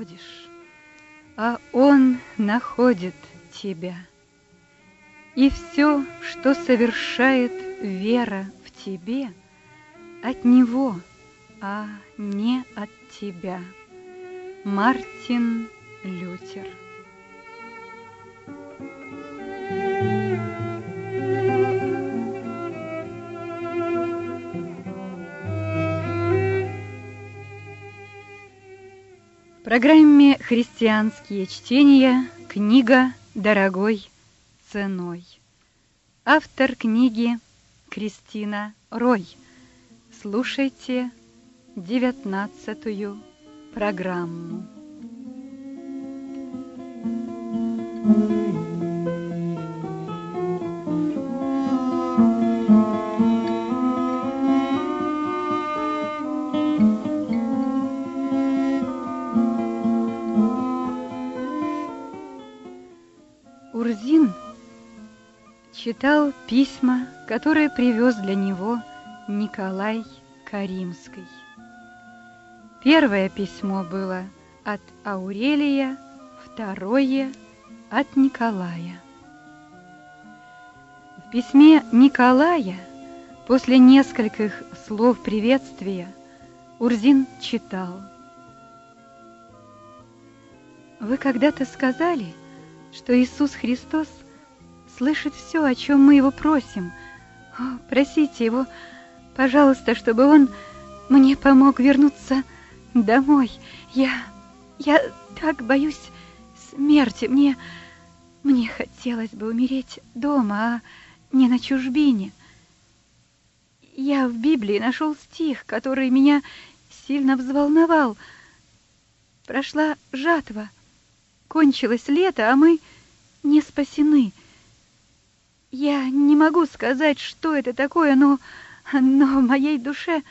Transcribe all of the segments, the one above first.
находишь, а он находит тебя. И все, что совершает вера в тебе, от него, а не от тебя. Мартин Лютер программе «Христианские чтения» книга «Дорогой ценой». Автор книги Кристина Рой. Слушайте девятнадцатую программу. Урзин читал письма, которые привез для него Николай Каримский. Первое письмо было от Аурелия, второе от Николая. В письме Николая после нескольких слов приветствия Урзин читал. Вы когда-то сказали, что Иисус Христос слышит все, о чем мы его просим. О, просите его, пожалуйста, чтобы он мне помог вернуться домой. Я... я так боюсь смерти. Мне... мне хотелось бы умереть дома, а не на чужбине. Я в Библии нашел стих, который меня сильно взволновал. Прошла жатва, кончилось лето, а мы не спасены. Я не могу сказать, что это такое, но, но моей душе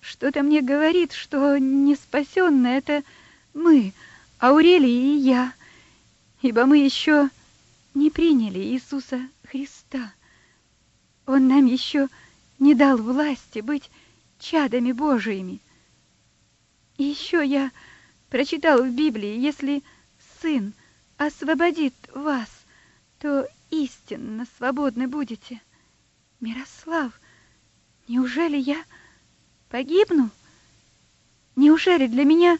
что-то мне говорит, что неспасенные — это мы, Аурелий и я, ибо мы еще не приняли Иисуса Христа. Он нам еще не дал власти быть чадами Божиими. Еще я прочитал в Библии, если Сын освободит вас, то истинно свободны будете. Мирослав, неужели я погибну? Неужели для меня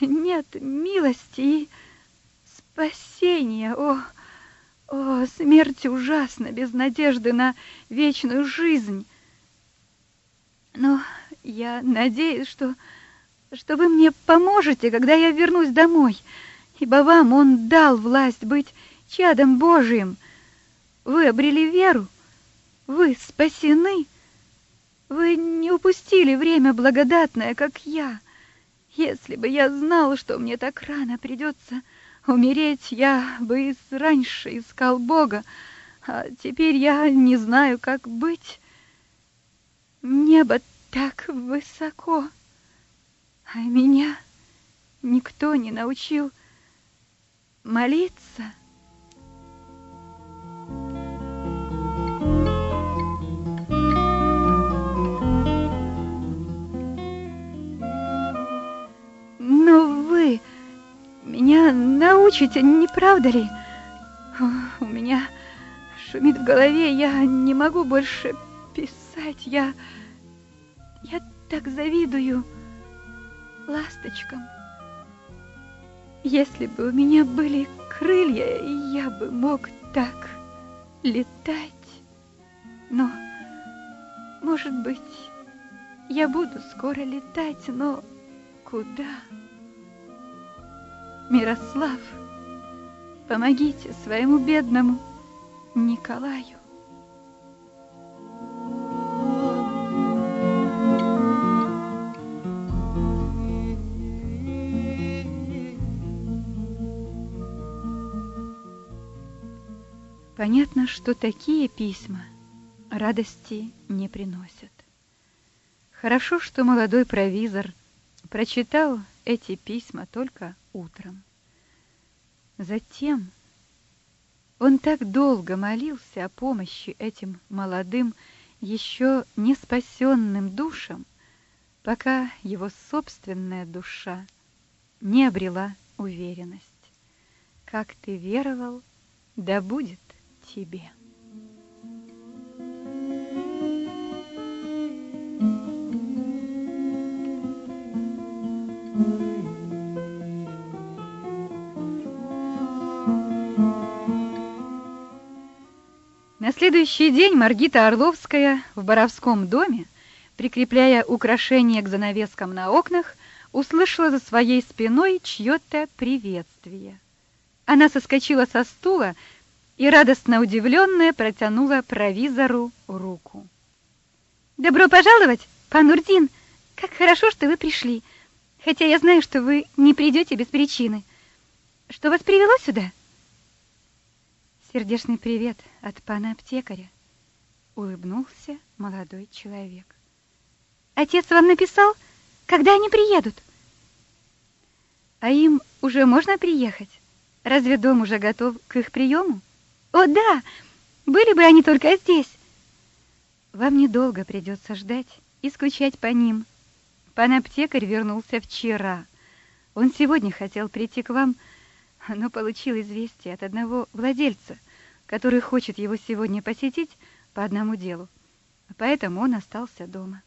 нет милости и спасения? О, о, смерть ужасна, без надежды на вечную жизнь. Но я надеюсь, что, что вы мне поможете, когда я вернусь домой, ибо вам он дал власть быть чадом Божиим. Вы обрели веру, вы спасены, вы не упустили время благодатное, как я. Если бы я знал, что мне так рано придется умереть, я бы раньше искал Бога, а теперь я не знаю, как быть. Небо так высоко, а меня никто не научил молиться. Меня научите, не правда ли? У меня шумит в голове, я не могу больше писать. Я... я так завидую ласточкам. Если бы у меня были крылья, я бы мог так летать. Но, может быть, я буду скоро летать, но куда? Мирослав, помогите своему бедному Николаю. Понятно, что такие письма радости не приносят. Хорошо, что молодой провизор прочитал эти письма только утром. Затем Он так долго молился о помощи этим молодым, еще не спасенным душам, пока его собственная душа не обрела уверенность. Как ты веровал, да будет тебе. На следующий день Маргита Орловская в Боровском доме, прикрепляя украшения к занавескам на окнах, услышала за своей спиной чье-то приветствие. Она соскочила со стула и, радостно удивленная, протянула провизору руку. «Добро пожаловать, пан Урдин! Как хорошо, что вы пришли, хотя я знаю, что вы не придете без причины. Что вас привело сюда?» Сердечный привет от пана аптекаря, улыбнулся молодой человек. Отец вам написал, когда они приедут? А им уже можно приехать? Разве дом уже готов к их приему? О, да! Были бы они только здесь. Вам недолго придется ждать и скучать по ним. Пан аптекарь вернулся вчера. Он сегодня хотел прийти к вам, но получил известие от одного владельца, который хочет его сегодня посетить по одному делу. Поэтому он остался дома.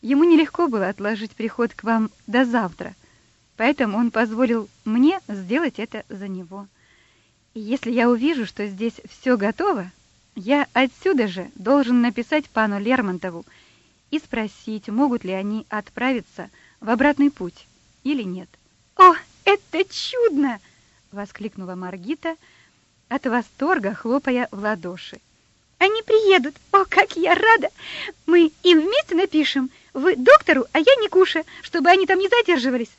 Ему нелегко было отложить приход к вам до завтра, поэтому он позволил мне сделать это за него. И если я увижу, что здесь все готово, я отсюда же должен написать пану Лермонтову и спросить, могут ли они отправиться в обратный путь или нет. О, это чудно!» — воскликнула Маргита от восторга, хлопая в ладоши. «Они приедут! О, как я рада! Мы им вместе напишем. Вы доктору, а я Никуша, чтобы они там не задерживались.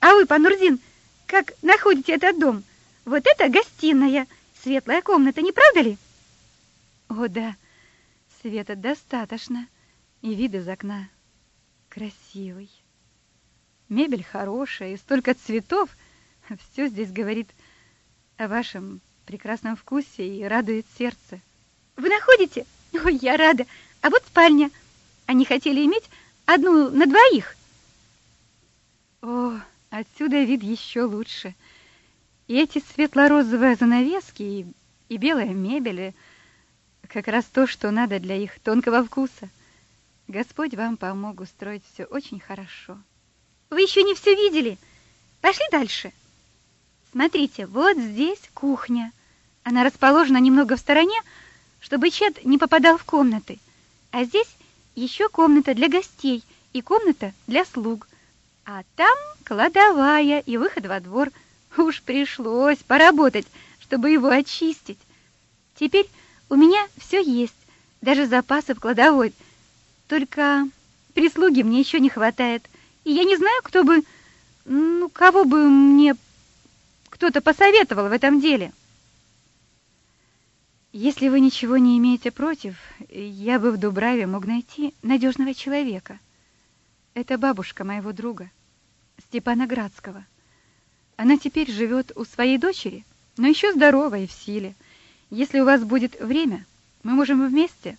А вы, пан Урзин, как находите этот дом? Вот это гостиная, светлая комната, не правда ли?» «О, да, света достаточно, и вид из окна красивый». Мебель хорошая и столько цветов. Все здесь говорит о вашем прекрасном вкусе и радует сердце. Вы находите? Ой, я рада. А вот спальня. Они хотели иметь одну на двоих. О, отсюда вид еще лучше. И эти светло-розовые занавески и, и белая мебель как раз то, что надо для их тонкого вкуса. Господь вам помог устроить все очень хорошо. Вы еще не все видели. Пошли дальше. Смотрите, вот здесь кухня. Она расположена немного в стороне, чтобы чет не попадал в комнаты. А здесь еще комната для гостей и комната для слуг. А там кладовая и выход во двор. Уж пришлось поработать, чтобы его очистить. Теперь у меня все есть, даже запасы в кладовой. Только прислуги мне еще не хватает. И я не знаю, кто бы, ну, кого бы мне кто-то посоветовал в этом деле. Если вы ничего не имеете против, я бы в Дубраве мог найти надежного человека. Это бабушка моего друга, Степана Градского. Она теперь живет у своей дочери, но еще здорова и в силе. Если у вас будет время, мы можем вместе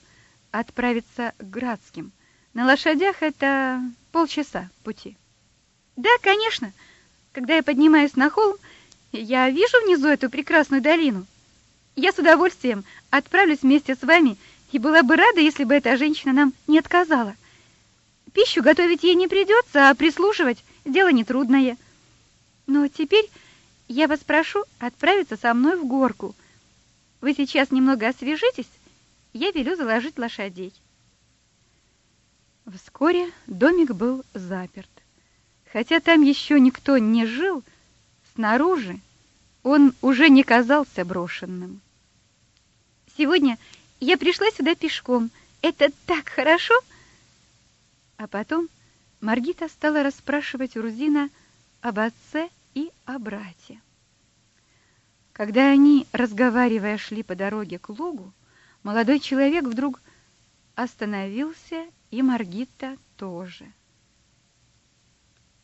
отправиться к Градским. На лошадях это полчаса пути. Да, конечно. Когда я поднимаюсь на холм, я вижу внизу эту прекрасную долину. Я с удовольствием отправлюсь вместе с вами и была бы рада, если бы эта женщина нам не отказала. Пищу готовить ей не придется, а прислушивать — дело нетрудное. Но теперь я вас прошу отправиться со мной в горку. Вы сейчас немного освежитесь, я велю заложить лошадей. Вскоре домик был заперт. Хотя там еще никто не жил, снаружи он уже не казался брошенным. Сегодня я пришла сюда пешком. Это так хорошо. А потом Маргита стала расспрашивать Урзина об отце и о брате. Когда они, разговаривая, шли по дороге к лугу, молодой человек вдруг остановился и Маргита тоже.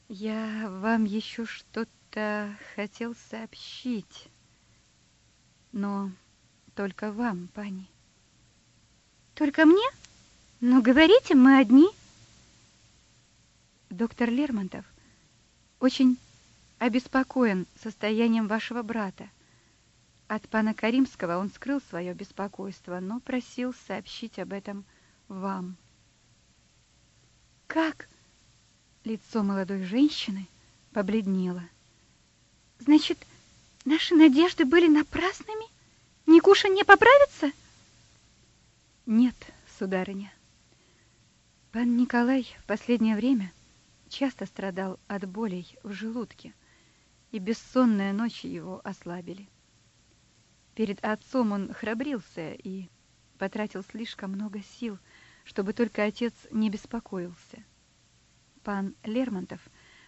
Я вам еще что-то хотел сообщить. но только вам, пани. Только мне? Ну, говорите, мы одни. Доктор Лермонтов очень обеспокоен состоянием вашего брата. От пана Каримского он скрыл свое беспокойство, но просил сообщить об этом вам. Как? Лицо молодой женщины побледнело. Значит, наши надежды были напрасными? Никуша не поправится? Нет, сударыня. Пан Николай в последнее время часто страдал от болей в желудке, и бессонные ночи его ослабили. Перед отцом он храбрился и потратил слишком много сил, чтобы только отец не беспокоился. Пан Лермонтов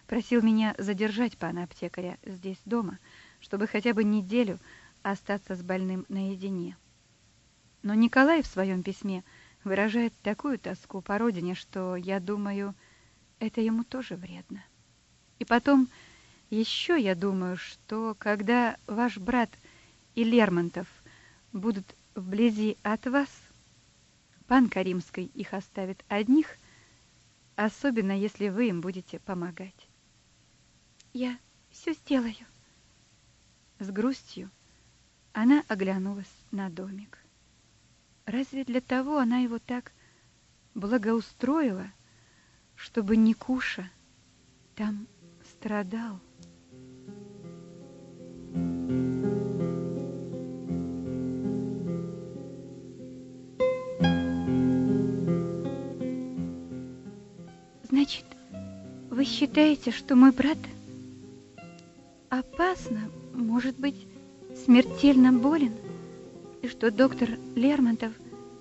просил меня задержать пана аптекаря здесь дома, чтобы хотя бы неделю остаться с больным наедине. Но Николай в своем письме выражает такую тоску по родине, что, я думаю, это ему тоже вредно. И потом, еще я думаю, что когда ваш брат и Лермонтов будут вблизи от вас, пан Каримский их оставит одних, особенно если вы им будете помогать. Я все сделаю. С грустью она оглянулась на домик. Разве для того она его так благоустроила, чтобы Никуша там страдал? Значит, вы считаете, что мой брат опасно, может быть, смертельно болен, и что доктор Лермонтов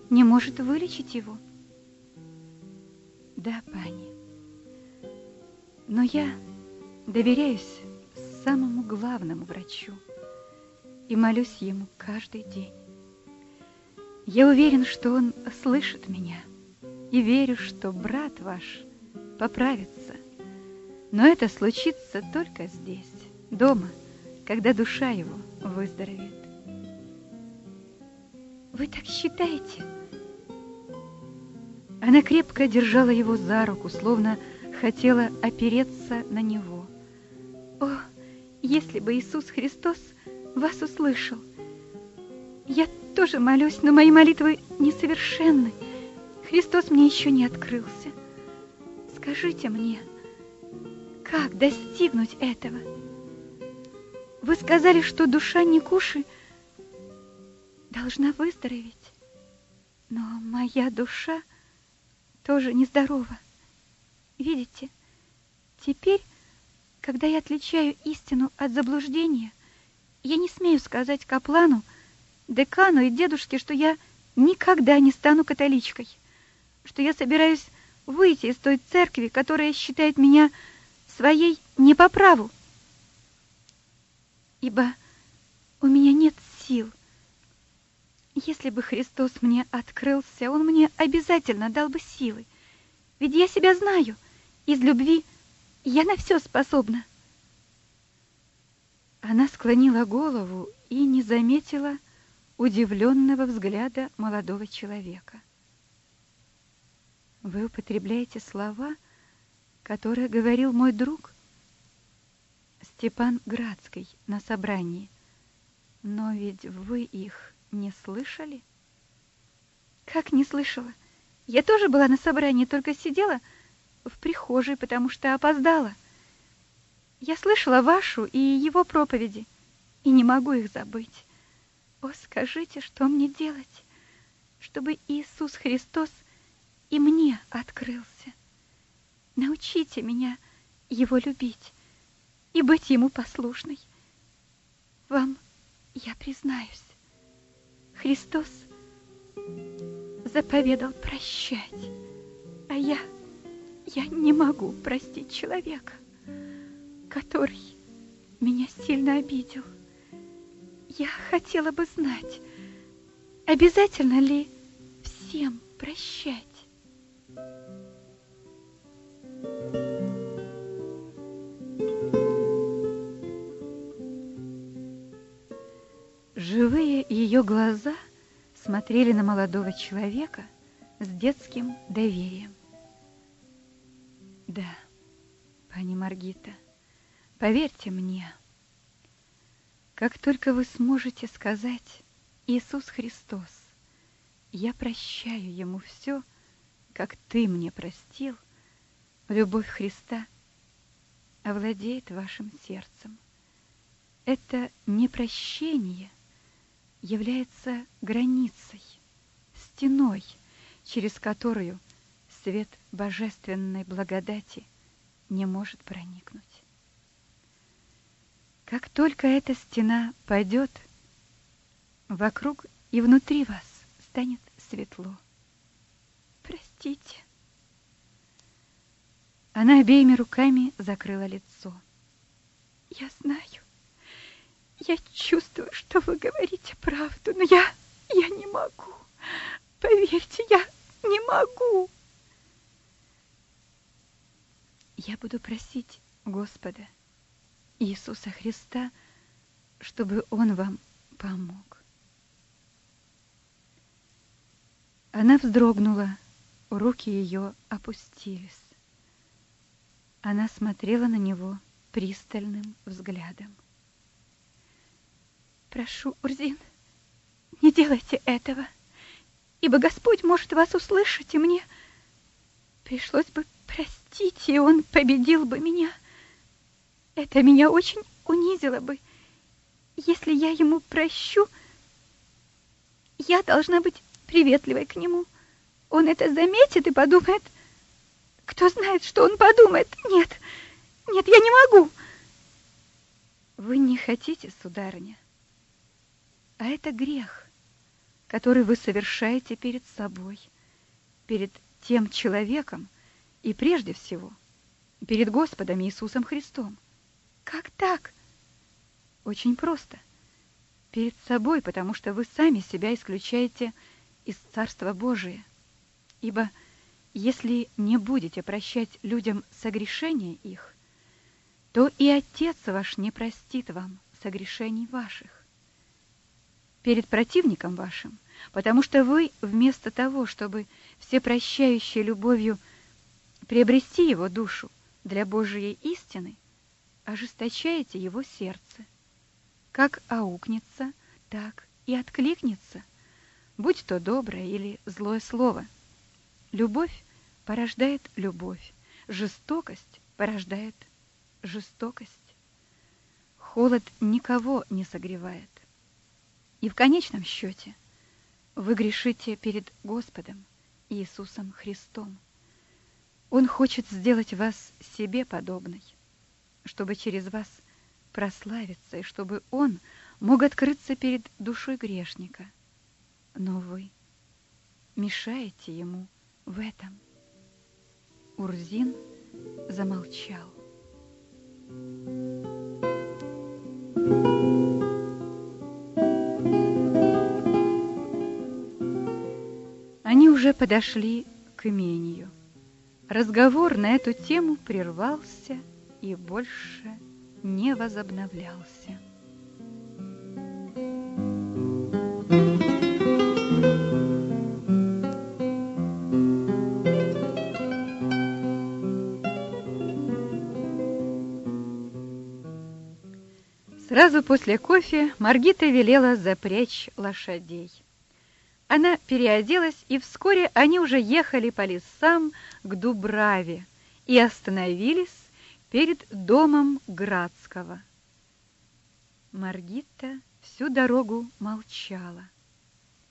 не может вылечить его? Да, пани. Но я доверяюсь самому главному врачу и молюсь ему каждый день. Я уверен, что он слышит меня, и верю, что брат ваш поправится. Но это случится только здесь, дома, когда душа его выздоровеет. Вы так считаете? Она крепко держала его за руку, словно хотела опереться на него. О, если бы Иисус Христос вас услышал! Я тоже молюсь, но мои молитвы несовершенны. Христос мне еще не открылся. Скажите мне, как достигнуть этого? Вы сказали, что душа Никуши должна выздороветь. Но моя душа тоже нездорова. Видите, теперь, когда я отличаю истину от заблуждения, я не смею сказать каплану, декану и дедушке, что я никогда не стану католичкой, что я собираюсь выйти из той церкви, которая считает меня своей не по праву. Ибо у меня нет сил. Если бы Христос мне открылся, Он мне обязательно дал бы силы. Ведь я себя знаю. Из любви я на все способна. Она склонила голову и не заметила удивленного взгляда молодого человека. Вы употребляете слова, которые говорил мой друг Степан Градский на собрании. Но ведь вы их не слышали? Как не слышала? Я тоже была на собрании, только сидела в прихожей, потому что опоздала. Я слышала вашу и его проповеди, и не могу их забыть. О, скажите, что мне делать, чтобы Иисус Христос и мне открылся? Научите меня его любить и быть ему послушной. Вам я признаюсь, Христос заповедал прощать, а я, я не могу простить человека, который меня сильно обидел. Я хотела бы знать, обязательно ли всем прощать? Живые ее глаза смотрели на молодого человека с детским доверием. Да, пани Маргита, поверьте мне, как только вы сможете сказать «Иисус Христос», я прощаю ему все, как ты мне простил, любовь Христа овладеет вашим сердцем. Это непрощение является границей, стеной, через которую свет божественной благодати не может проникнуть. Как только эта стена падет, вокруг и внутри вас станет светло. Простите. Она обеими руками закрыла лицо. Я знаю. Я чувствую, что вы говорите правду, но я я не могу. Поверьте, я не могу. Я буду просить Господа Иисуса Христа, чтобы Он вам помог. Она вздрогнула, руки ее опустились. Она смотрела на него пристальным взглядом. Прошу, Урзин, не делайте этого, ибо Господь может вас услышать, и мне пришлось бы простить, и Он победил бы меня. — это меня очень унизило бы. Если я ему прощу, я должна быть приветливой к нему. Он это заметит и подумает... Кто знает, что он подумает? Нет, нет, я не могу. Вы не хотите, сударыня. А это грех, который вы совершаете перед собой, перед тем человеком и прежде всего перед Господом Иисусом Христом. Как так? Очень просто. Перед собой, потому что вы сами себя исключаете из Царства Божия. Ибо если не будете прощать людям согрешения их, то и Отец ваш не простит вам согрешений ваших. Перед противником вашим, потому что вы вместо того, чтобы всепрощающей любовью приобрести его душу для Божией истины, ожесточаете его сердце. Как аукнется, так и откликнется, будь то доброе или злое слово. Любовь порождает любовь, жестокость порождает жестокость. Холод никого не согревает. И в конечном счете вы грешите перед Господом Иисусом Христом. Он хочет сделать вас себе подобной чтобы через вас прославиться, и чтобы он мог открыться перед душой грешника. Но вы мешаете ему в этом. Урзин замолчал. Они уже подошли к имению. Разговор на эту тему прервался и больше не возобновлялся. Сразу после кофе Маргита велела запрячь лошадей. Она переоделась, и вскоре они уже ехали по лесам к Дубраве и остановились перед домом Градского. Маргита всю дорогу молчала.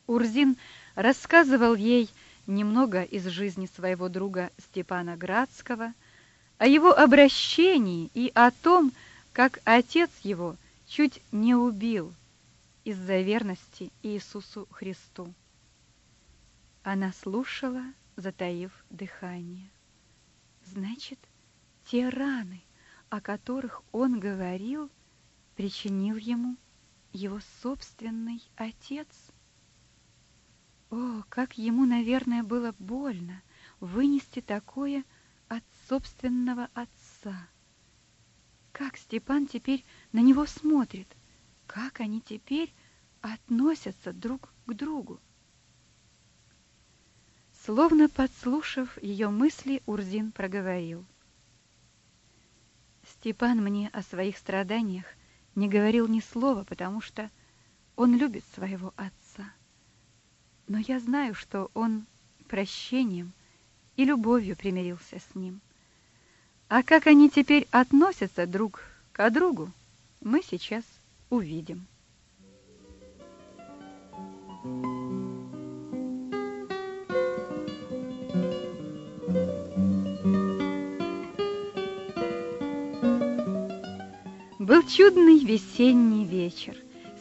Урзин рассказывал ей немного из жизни своего друга Степана Градского, о его обращении и о том, как отец его чуть не убил из-за верности Иисусу Христу. Она слушала, затаив дыхание. Значит, те раны, о которых он говорил, причинил ему его собственный отец. О, как ему, наверное, было больно вынести такое от собственного отца. Как Степан теперь на него смотрит, как они теперь относятся друг к другу. Словно подслушав ее мысли, Урзин проговорил. Степан мне о своих страданиях не говорил ни слова, потому что он любит своего отца. Но я знаю, что он прощением и любовью примирился с ним. А как они теперь относятся друг к другу, мы сейчас увидим. Был чудный весенний вечер.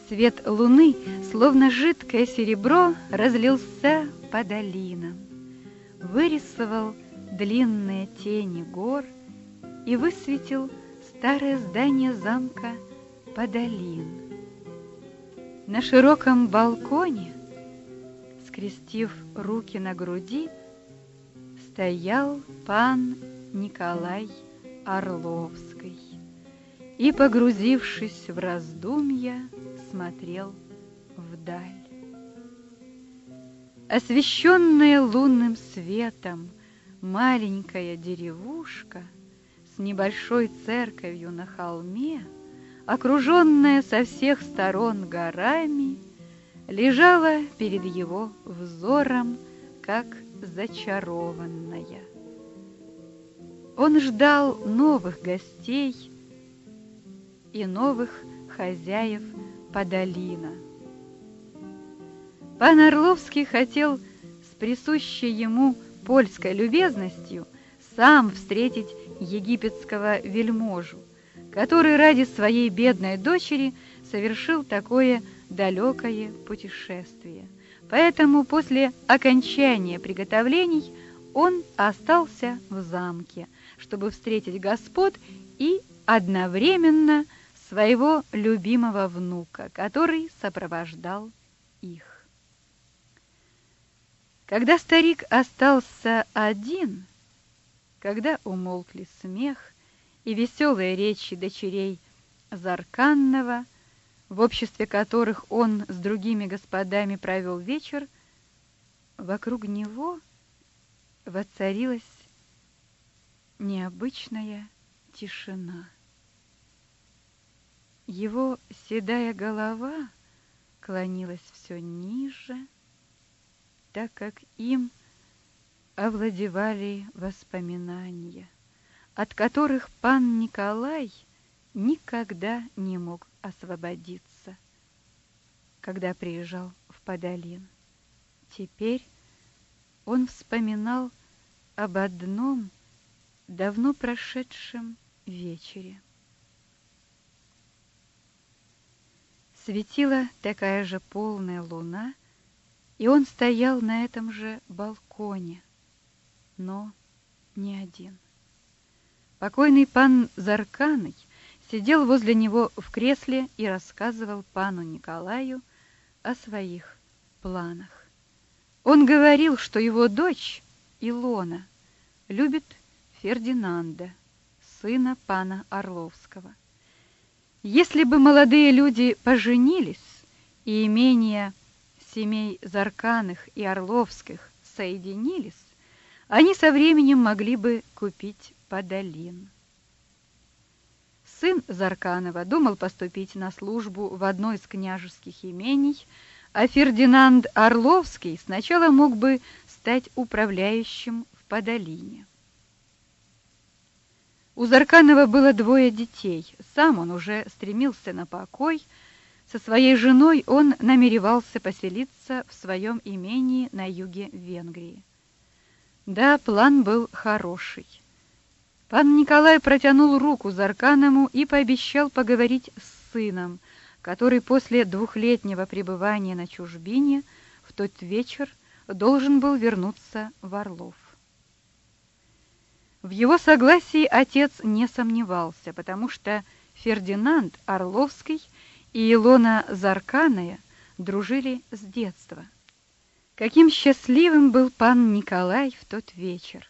Свет луны, словно жидкое серебро, разлился по долинам. Вырисовал длинные тени гор и высветил старое здание замка Подолин. На широком балконе, скрестив руки на груди, стоял пан Николай Орловский и, погрузившись в раздумья, смотрел вдаль. Освещенная лунным светом маленькая деревушка небольшой церковью на холме, окруженная со всех сторон горами, лежала перед его взором, как зачарованная. Он ждал новых гостей, и новых хозяев Подолина. Пан Орловский хотел с присущей ему польской любезностью сам встретить египетского вельможу, который ради своей бедной дочери совершил такое далекое путешествие. Поэтому после окончания приготовлений он остался в замке, чтобы встретить господ и одновременно – своего любимого внука, который сопровождал их. Когда старик остался один, когда умолкли смех и веселые речи дочерей Зарканного, в обществе которых он с другими господами провел вечер, вокруг него воцарилась необычная тишина. Его седая голова клонилась все ниже, так как им овладевали воспоминания, от которых пан Николай никогда не мог освободиться, когда приезжал в Подолин. Теперь он вспоминал об одном давно прошедшем вечере. Светила такая же полная луна, и он стоял на этом же балконе, но не один. Покойный пан Зарканый сидел возле него в кресле и рассказывал пану Николаю о своих планах. Он говорил, что его дочь Илона любит Фердинанда, сына пана Орловского. Если бы молодые люди поженились, и имения семей Зарканых и Орловских соединились, они со временем могли бы купить Подолин. Сын Зарканова думал поступить на службу в одно из княжеских имений, а Фердинанд Орловский сначала мог бы стать управляющим в Подолине. У Зарканова было двое детей. Сам он уже стремился на покой. Со своей женой он намеревался поселиться в своем имении на юге Венгрии. Да, план был хороший. Пан Николай протянул руку Зарканову и пообещал поговорить с сыном, который после двухлетнего пребывания на чужбине в тот вечер должен был вернуться в Орлов. В его согласии отец не сомневался, потому что Фердинанд Орловский и Илона Зарканая дружили с детства. Каким счастливым был пан Николай в тот вечер!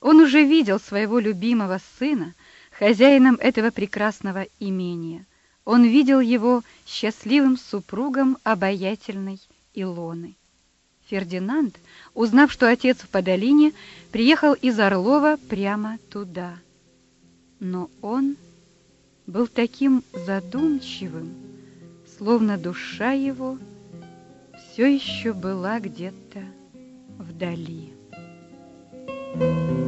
Он уже видел своего любимого сына хозяином этого прекрасного имения. он видел его счастливым супругом обаятельной Илоны. Фердинанд, узнав, что отец в Подолине, приехал из Орлова прямо туда. Но он был таким задумчивым, словно душа его все еще была где-то вдали. Thank you.